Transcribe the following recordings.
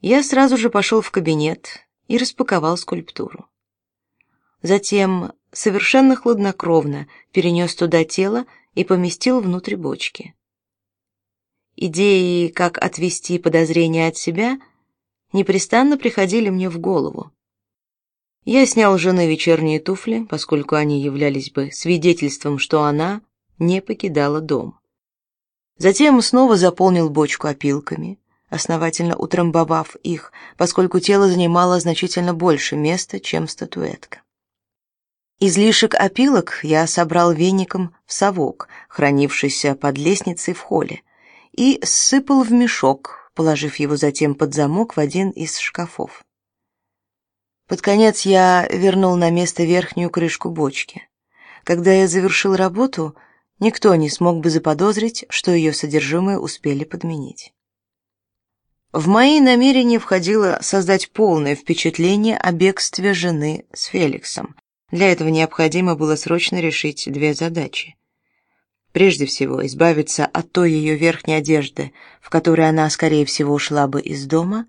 Я сразу же пошел в кабинет и распаковал скульптуру. Затем совершенно хладнокровно перенес туда тело и поместил внутрь бочки. Идеи, как отвести подозрения от себя, непрестанно приходили мне в голову. Я снял жены вечерние туфли, поскольку они являлись бы свидетельством, что она не покидала дом. Затем снова заполнил бочку опилками, основательно утрамбовав их, поскольку тело занимало значительно больше места, чем статуэтка. Излишек опилок я собрал веником в совок, хранившийся под лестницей в холле, и сыпал в мешок, положив его затем под замок в один из шкафов. Под конец я вернул на место верхнюю крышку бочки. Когда я завершил работу, никто не смог бы заподозрить, что ее содержимое успели подменить. В мои намерения входило создать полное впечатление о бегстве жены с Феликсом. Для этого необходимо было срочно решить две задачи. Прежде всего, избавиться от той ее верхней одежды, в которой она, скорее всего, ушла бы из дома.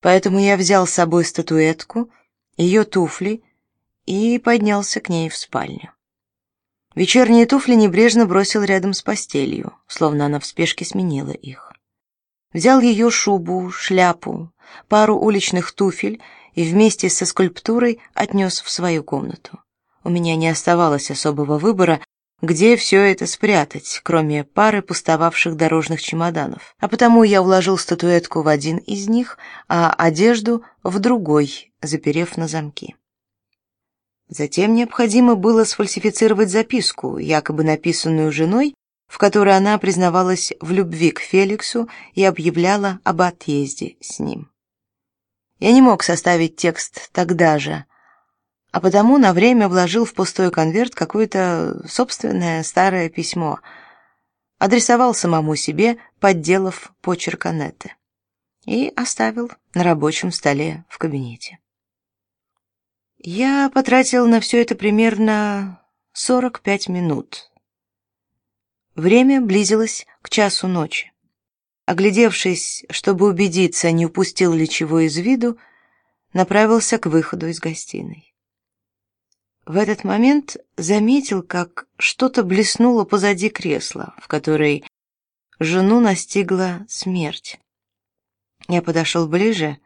Поэтому я взял с собой статуэтку, ее туфли и поднялся к ней в спальню. Вечерние туфли небрежно бросил рядом с постелью, словно она в спешке сменила их. Взял ее шубу, шляпу, пару уличных туфель и вместе со скульптурой отнес в свою комнату. У меня не оставалось особого выбора, где все это спрятать, кроме пары пустовавших дорожных чемоданов. А потому я уложил статуэтку в один из них, а одежду в другой, заперев на замки. Затем необходимо было сфальсифицировать записку, якобы написанную женой, в которой она признавалась в любви к Феликсу и объявляла об отъезде с ним. Я не мог составить текст тогда же, а потому на время вложил в пустой конверт какое-то собственное старое письмо, адресовал самому себе, подделав почерк Анетты, и оставил на рабочем столе в кабинете. Я потратил на все это примерно 45 минут, Время близилось к часу ночи. Оглядевшись, чтобы убедиться, не упустил ли чего из виду, направился к выходу из гостиной. В этот момент заметил, как что-то блеснуло позади кресла, в которой жену настигла смерть. Я подошел ближе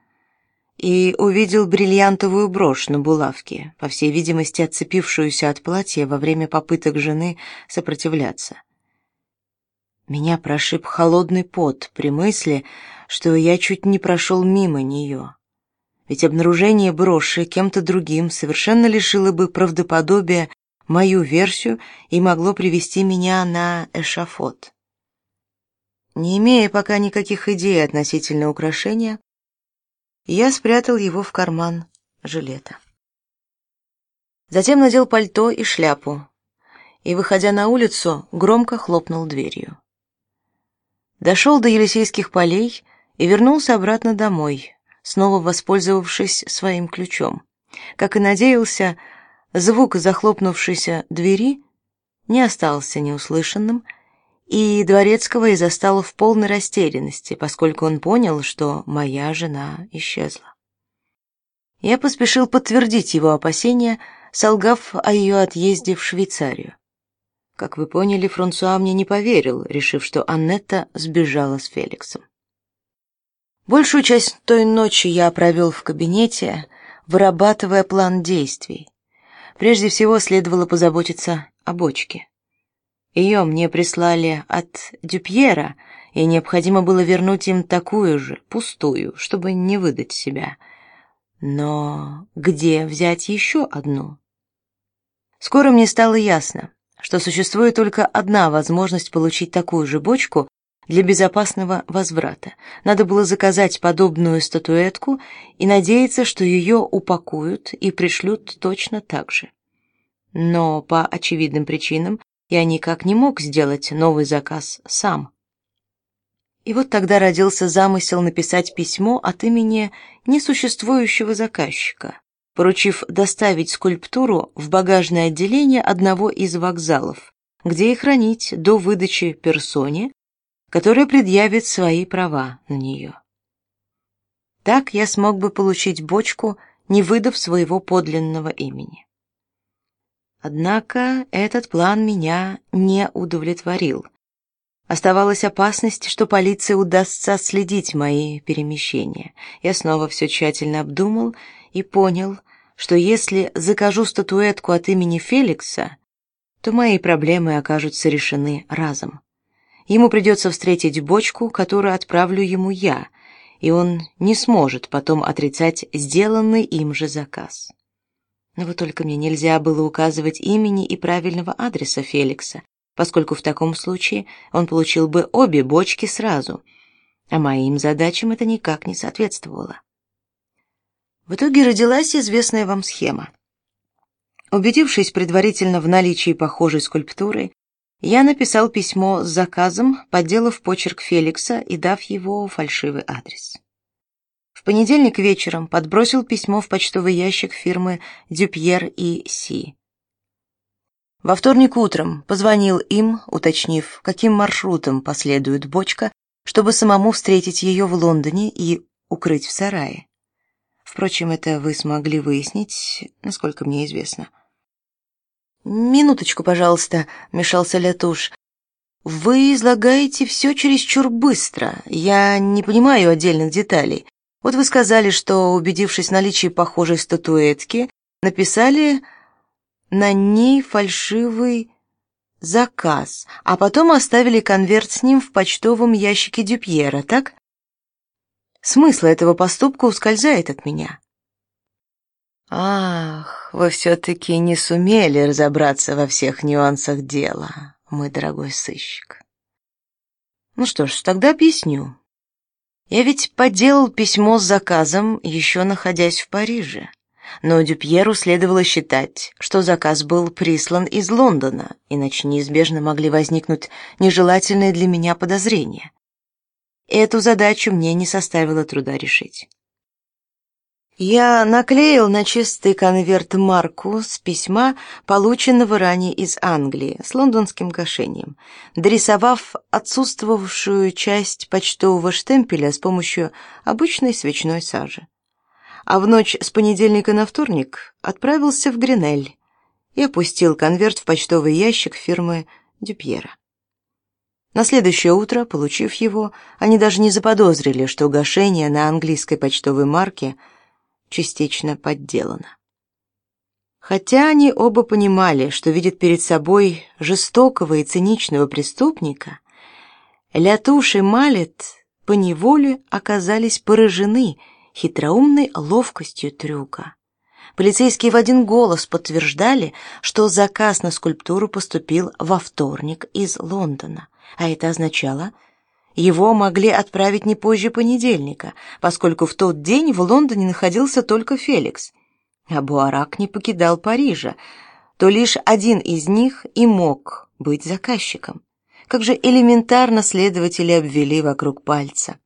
и увидел бриллиантовую брошь на булавке, по всей видимости, отцепившуюся от платья во время попыток жены сопротивляться. Меня прошиб холодный пот при мысли, что я чуть не прошел мимо нее. Ведь обнаружение броши кем-то другим совершенно лишило бы правдоподобия мою версию и могло привести меня на эшафот. Не имея пока никаких идей относительно украшения, я спрятал его в карман жилета. Затем надел пальто и шляпу и, выходя на улицу, громко хлопнул дверью. Дошел до Елисейских полей и вернулся обратно домой, снова воспользовавшись своим ключом. Как и надеялся, звук захлопнувшейся двери не остался неуслышанным, и Дворецкого и застал в полной растерянности, поскольку он понял, что моя жена исчезла. Я поспешил подтвердить его опасения, солгав о ее отъезде в Швейцарию. Как вы поняли, Франсуа мне не поверил, решив, что Аннетта сбежала с Феликсом. Большую часть той ночи я провел в кабинете, вырабатывая план действий. Прежде всего следовало позаботиться о бочке. Ее мне прислали от Дюпьера, и необходимо было вернуть им такую же, пустую, чтобы не выдать себя. Но где взять еще одну? Скоро мне стало ясно что существует только одна возможность получить такую же бочку для безопасного возврата. Надо было заказать подобную статуэтку и надеяться, что ее упакуют и пришлют точно так же. Но по очевидным причинам я никак не мог сделать новый заказ сам. И вот тогда родился замысел написать письмо от имени несуществующего заказчика, поручив доставить скульптуру в багажное отделение одного из вокзалов, где и хранить до выдачи персоне, которая предъявит свои права на нее. Так я смог бы получить бочку, не выдав своего подлинного имени. Однако этот план меня не удовлетворил. Оставалась опасность, что полиции удастся отследить мои перемещения. Я снова все тщательно обдумал и понял, что если закажу статуэтку от имени Феликса, то мои проблемы окажутся решены разом. Ему придется встретить бочку, которую отправлю ему я, и он не сможет потом отрицать сделанный им же заказ. Но вот только мне нельзя было указывать имени и правильного адреса Феликса, поскольку в таком случае он получил бы обе бочки сразу, а моим задачам это никак не соответствовало. В итоге родилась известная вам схема. Убедившись предварительно в наличии похожей скульптуры, я написал письмо с заказом, подделав почерк Феликса и дав его фальшивый адрес. В понедельник вечером подбросил письмо в почтовый ящик фирмы Дюпьер и Си. Во вторник утром позвонил им, уточнив, каким маршрутом последует бочка, чтобы самому встретить ее в Лондоне и укрыть в сарае. Впрочем, это вы смогли выяснить, насколько мне известно. Минуточку, пожалуйста, мешался Лятуш. Вы излагаете все чересчур быстро. Я не понимаю отдельных деталей. Вот вы сказали, что, убедившись в наличии похожей статуэтки, написали на ней фальшивый заказ, а потом оставили конверт с ним в почтовом ящике Дюпьера, так? Смысл этого поступка ускользает от меня. Ах, вы все-таки не сумели разобраться во всех нюансах дела, мой дорогой сыщик. Ну что ж, тогда объясню. Я ведь подделал письмо с заказом, еще находясь в Париже но Дюпьеру следовало считать, что заказ был прислан из Лондона, иначе неизбежно могли возникнуть нежелательные для меня подозрения. Эту задачу мне не составило труда решить. Я наклеил на чистый конверт марку с письма, полученного ранее из Англии, с лондонским гашением, дорисовав отсутствовавшую часть почтового штемпеля с помощью обычной свечной сажи а в ночь с понедельника на вторник отправился в Гринель и опустил конверт в почтовый ящик фирмы Дюпьера. На следующее утро, получив его, они даже не заподозрили, что гашение на английской почтовой марке частично подделано. Хотя они оба понимали, что видят перед собой жестокого и циничного преступника, Лятуш и Малет поневоле оказались поражены хитроумной ловкостью трюка. Полицейские в один голос подтверждали, что заказ на скульптуру поступил во вторник из Лондона, а это означало, его могли отправить не позже понедельника, поскольку в тот день в Лондоне находился только Феликс, а Буарак не покидал Парижа, то лишь один из них и мог быть заказчиком. Как же элементарно следователи обвели вокруг пальца.